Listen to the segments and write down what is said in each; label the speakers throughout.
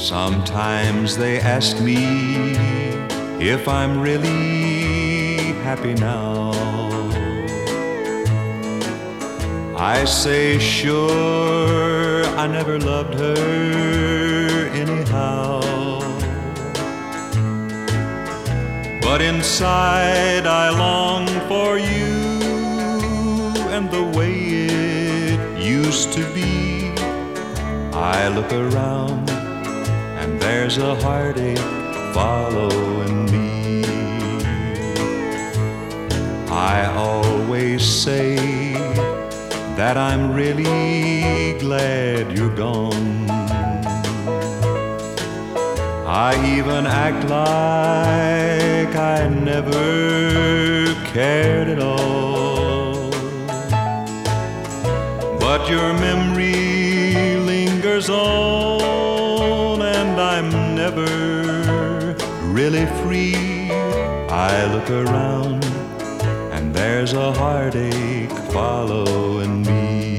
Speaker 1: Sometimes they ask me if I'm really happy now. I say, sure, I never loved her anyhow. But inside, I long for you and the way it used to be. I look around, there's a heartache following me. I always say that I'm really glad you're gone. I even act like I never cared at all. But your memory lingers on, really free. I look around, and there's a heartache following me.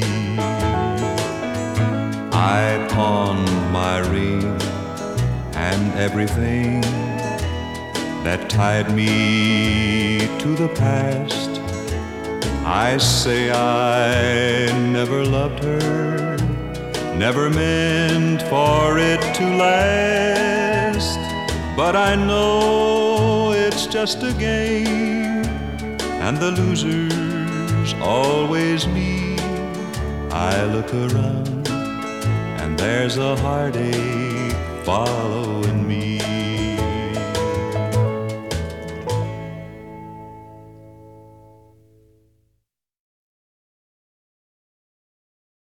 Speaker 1: I pawned my ring and everything that tied me to the past. I say I never loved her, never meant for it to last. But I know it's just a game, and the loser's always me. I look around, and there's a heartache following